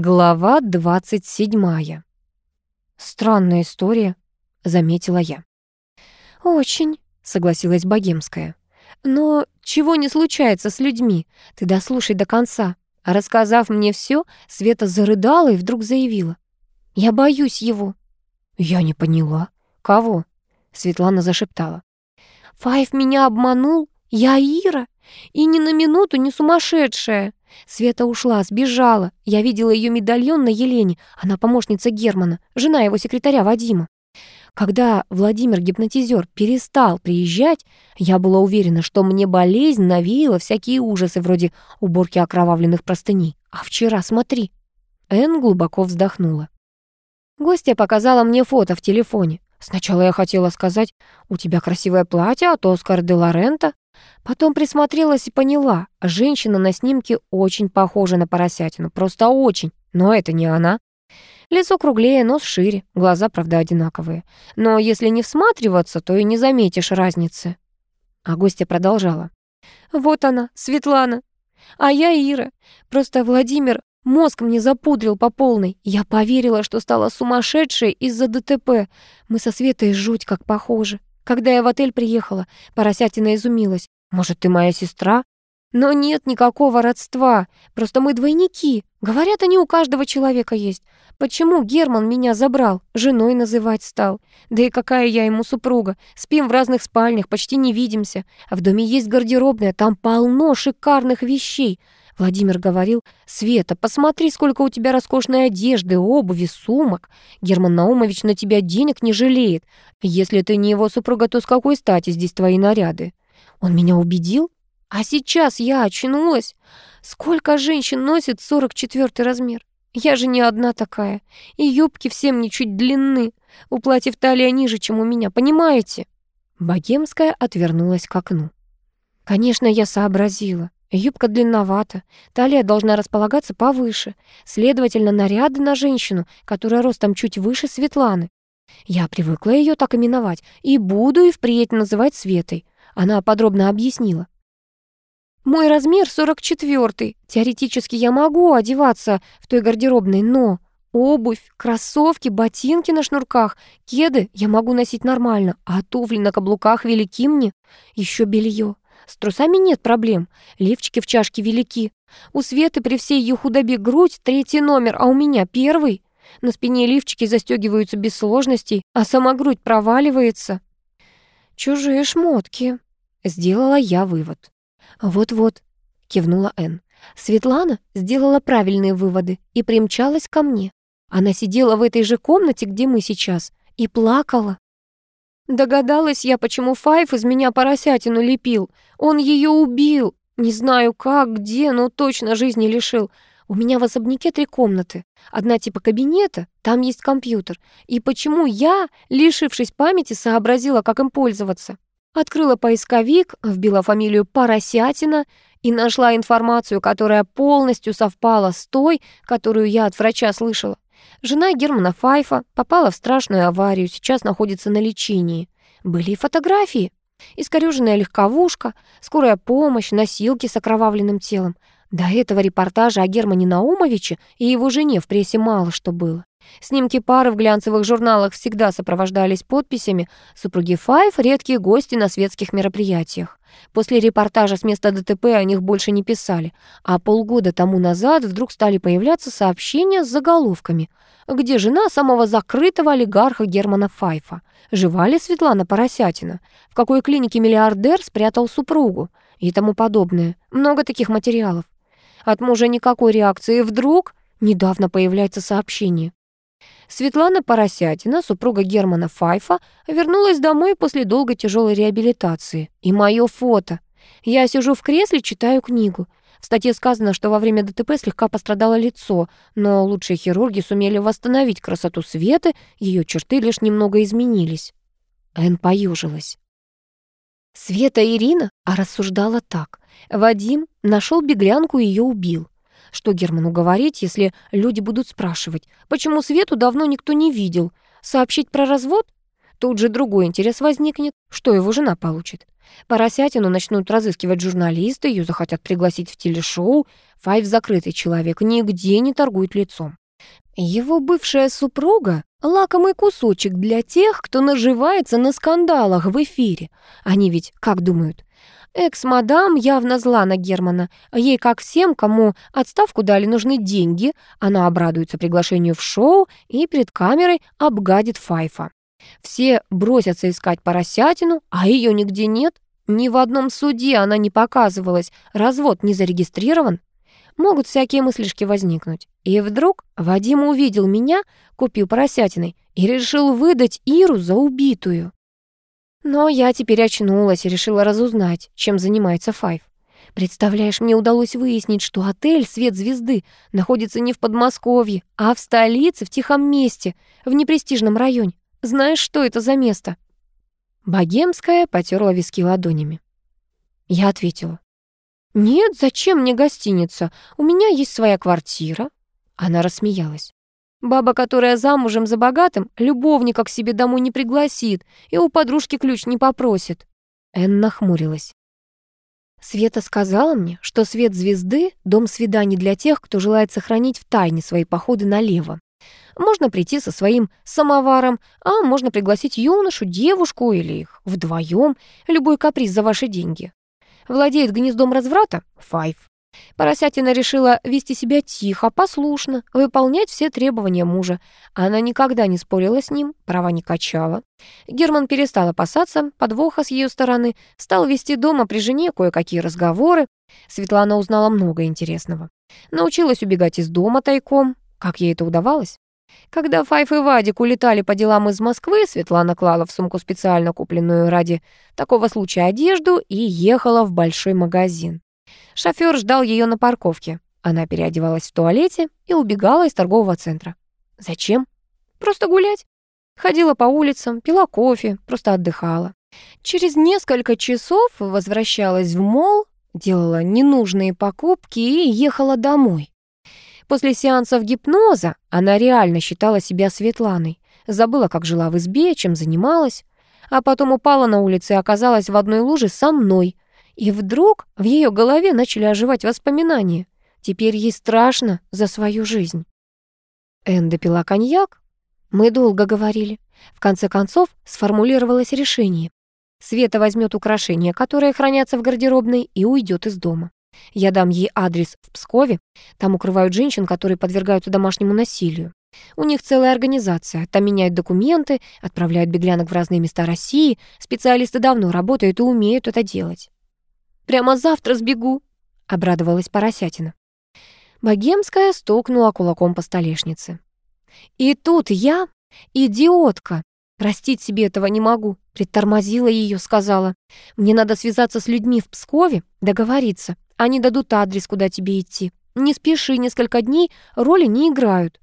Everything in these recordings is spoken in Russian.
Глава 27. Странная история, заметила я. Очень, согласилась Богемская. Но чего не случается с людьми? Ты дослушай до конца. Рассказав мне все, Света зарыдала и вдруг заявила: "Я боюсь его". Я не поняла. Кого? Светлана зашептала. Файв меня обманул, я Ира, и ни на минуту не сумасшедшая. Света ушла, сбежала. Я видела ее медальон на Елене. Она помощница Германа, жена его секретаря Вадима. Когда Владимир-гипнотизер перестал приезжать, я была уверена, что мне болезнь навеяла всякие ужасы вроде уборки окровавленных простыней. А вчера, смотри. Энн глубоко вздохнула. Гостья показала мне фото в телефоне. Сначала я хотела сказать, у тебя красивое платье от Оскар де Лорента, Потом присмотрелась и поняла, женщина на снимке очень похожа на поросятину, просто очень, но это не она. Лицо круглее, нос шире, глаза, правда, одинаковые. Но если не всматриваться, то и не заметишь разницы. А гостья продолжала. «Вот она, Светлана. А я Ира. Просто Владимир мозг мне запудрил по полной. Я поверила, что стала сумасшедшей из-за ДТП. Мы со Светой жуть как похожи. Когда я в отель приехала, поросятина изумилась. «Может, ты моя сестра?» «Но нет никакого родства. Просто мы двойники. Говорят, они у каждого человека есть. Почему Герман меня забрал, женой называть стал? Да и какая я ему супруга? Спим в разных спальнях, почти не видимся. А в доме есть гардеробная, там полно шикарных вещей. Владимир говорил, «Света, посмотри, сколько у тебя роскошной одежды, обуви, сумок. Герман Наумович на тебя денег не жалеет. Если ты не его супруга, то с какой стати здесь твои наряды?» Он меня убедил? А сейчас я очнулась. Сколько женщин носит 44 размер? Я же не одна такая. И юбки всем не чуть длинны. У платьев талия ниже, чем у меня, понимаете?» Богемская отвернулась к окну. Конечно, я сообразила. Юбка длинновата, талия должна располагаться повыше, следовательно, наряды на женщину, которая ростом чуть выше Светланы. Я привыкла ее так именовать и буду и впредь называть Светой. Она подробно объяснила. Мой размер 44-й. Теоретически я могу одеваться в той гардеробной, но обувь, кроссовки, ботинки на шнурках, кеды я могу носить нормально, а туфли на каблуках велики мне. Еще белье. С трусами нет проблем. Левчики в чашке велики. У Светы при всей ее худобе грудь третий номер, а у меня первый. На спине лифчики застегиваются без сложностей, а сама грудь проваливается. Чужие шмотки. Сделала я вывод. Вот-вот, кивнула Энн. Светлана сделала правильные выводы и примчалась ко мне. Она сидела в этой же комнате, где мы сейчас, и плакала. Догадалась я, почему Файф из меня поросятину лепил. Он ее убил. Не знаю как, где, но точно жизни лишил. У меня в особняке три комнаты. Одна типа кабинета, там есть компьютер. И почему я, лишившись памяти, сообразила, как им пользоваться? Открыла поисковик, вбила фамилию Поросятина и нашла информацию, которая полностью совпала с той, которую я от врача слышала. Жена Германа Файфа попала в страшную аварию, сейчас находится на лечении. Были и фотографии. Искорёженная легковушка, скорая помощь, носилки с окровавленным телом. До этого репортажа о Германе Наумовиче и его жене в прессе мало что было. Снимки пары в глянцевых журналах всегда сопровождались подписями «Супруги Файф – редкие гости на светских мероприятиях». После репортажа с места ДТП о них больше не писали, а полгода тому назад вдруг стали появляться сообщения с заголовками «Где жена самого закрытого олигарха Германа Файфа?» «Жива ли Светлана Поросятина?» «В какой клинике миллиардер спрятал супругу?» и тому подобное. Много таких материалов. От мужа никакой реакции. Вдруг недавно появляется сообщение. Светлана Поросятина, супруга Германа Файфа, вернулась домой после долгой тяжелой реабилитации. И мое фото. Я сижу в кресле, читаю книгу. В статье сказано, что во время ДТП слегка пострадало лицо, но лучшие хирурги сумели восстановить красоту Светы, ее черты лишь немного изменились. Эн поюжилась. Света Ирина а рассуждала так. Вадим нашел беглянку и ее убил. Что Герману говорить, если люди будут спрашивать, почему Свету давно никто не видел? Сообщить про развод? Тут же другой интерес возникнет, что его жена получит. Поросятину начнут разыскивать журналисты, ее захотят пригласить в телешоу. Файв закрытый человек, нигде не торгует лицом. Его бывшая супруга — лакомый кусочек для тех, кто наживается на скандалах в эфире. Они ведь как думают? Экс-мадам явно зла на Германа. Ей, как всем, кому отставку дали, нужны деньги. Она обрадуется приглашению в шоу и перед камерой обгадит Файфа. Все бросятся искать поросятину, а ее нигде нет. Ни в одном суде она не показывалась, развод не зарегистрирован. Могут всякие мыслишки возникнуть. И вдруг Вадим увидел меня, купил поросятиной и решил выдать Иру за убитую. Но я теперь очнулась и решила разузнать, чем занимается Файв. Представляешь, мне удалось выяснить, что отель «Свет звезды» находится не в Подмосковье, а в столице, в тихом месте, в непрестижном районе. Знаешь, что это за место?» Богемская потерла виски ладонями. Я ответила. «Нет, зачем мне гостиница? У меня есть своя квартира». Она рассмеялась. Баба, которая замужем за богатым, любовника к себе домой не пригласит и у подружки ключ не попросит. Энн нахмурилась. Света сказала мне, что свет звезды — дом свиданий для тех, кто желает сохранить в тайне свои походы налево. Можно прийти со своим самоваром, а можно пригласить юношу, девушку или их вдвоем, любой каприз за ваши деньги. Владеет гнездом разврата — Файв. Поросятина решила вести себя тихо, послушно, выполнять все требования мужа. Она никогда не спорила с ним, права не качала. Герман перестал опасаться подвоха с ее стороны, стал вести дома при жене кое-какие разговоры. Светлана узнала много интересного. Научилась убегать из дома тайком. Как ей это удавалось? Когда Файф и Вадик улетали по делам из Москвы, Светлана клала в сумку специально купленную ради такого случая одежду и ехала в большой магазин. Шофёр ждал её на парковке. Она переодевалась в туалете и убегала из торгового центра. Зачем? Просто гулять. Ходила по улицам, пила кофе, просто отдыхала. Через несколько часов возвращалась в мол, делала ненужные покупки и ехала домой. После сеансов гипноза она реально считала себя Светланой, забыла, как жила в избе, чем занималась, а потом упала на улице и оказалась в одной луже со мной. И вдруг в ее голове начали оживать воспоминания. Теперь ей страшно за свою жизнь. Энн допила коньяк. Мы долго говорили. В конце концов сформулировалось решение. Света возьмет украшения, которые хранятся в гардеробной, и уйдет из дома. Я дам ей адрес в Пскове. Там укрывают женщин, которые подвергаются домашнему насилию. У них целая организация. Там меняют документы, отправляют беглянок в разные места России. Специалисты давно работают и умеют это делать. «Прямо завтра сбегу», — обрадовалась Поросятина. Богемская стукнула кулаком по столешнице. «И тут я, идиотка, простить себе этого не могу», притормозила ее, сказала. «Мне надо связаться с людьми в Пскове, договориться. Они дадут адрес, куда тебе идти. Не спеши, несколько дней роли не играют».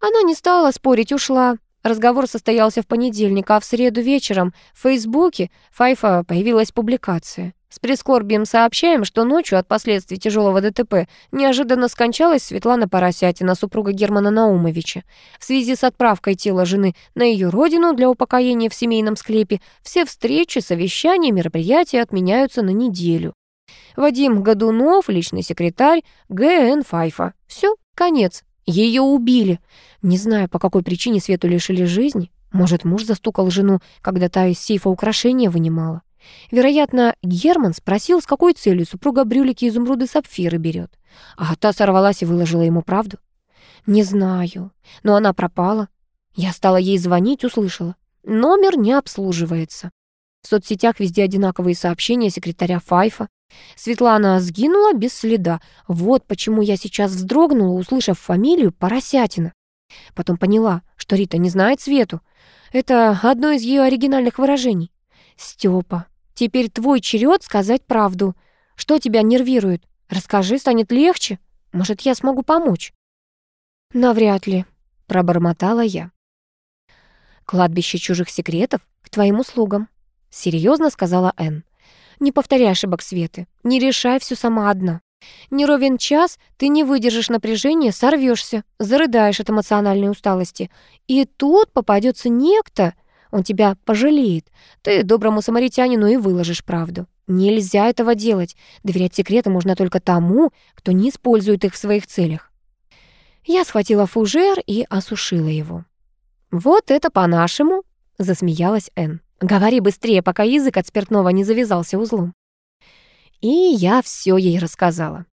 Она не стала спорить, ушла. Разговор состоялся в понедельник, а в среду вечером в Фейсбуке Файфа появилась публикация. С прискорбием сообщаем, что ночью от последствий тяжелого ДТП неожиданно скончалась Светлана Поросятина, супруга Германа Наумовича. В связи с отправкой тела жены на ее родину для упокоения в семейном склепе все встречи, совещания, мероприятия отменяются на неделю. Вадим Годунов, личный секретарь ГН Файфа. Все, конец. Ее убили. Не знаю, по какой причине Свету лишили жизни. Может, муж застукал жену, когда та из сейфа украшения вынимала. Вероятно, Герман спросил, с какой целью супруга брюлики изумруды сапфиры берет. А та сорвалась и выложила ему правду. Не знаю, но она пропала. Я стала ей звонить, услышала. Номер не обслуживается. В соцсетях везде одинаковые сообщения секретаря Файфа. Светлана сгинула без следа. Вот почему я сейчас вздрогнула, услышав фамилию Поросятина. Потом поняла, что Рита не знает Свету. Это одно из ее оригинальных выражений. «Стёпа, теперь твой черед сказать правду. Что тебя нервирует? Расскажи, станет легче. Может, я смогу помочь?» «Навряд ли», — пробормотала я. «Кладбище чужих секретов к твоим услугам», — серьезно сказала Энн. Не повторяй ошибок Светы. Не решай все сама одна. Не ровен час, ты не выдержишь напряжения, сорвешься, зарыдаешь от эмоциональной усталости. И тут попадется некто, Он тебя пожалеет. Ты доброму самаритянину и выложишь правду. Нельзя этого делать. Доверять секреты можно только тому, кто не использует их в своих целях. Я схватила фужер и осушила его. «Вот это по-нашему», — засмеялась Энн. «Говори быстрее, пока язык от спиртного не завязался узлом». И я все ей рассказала.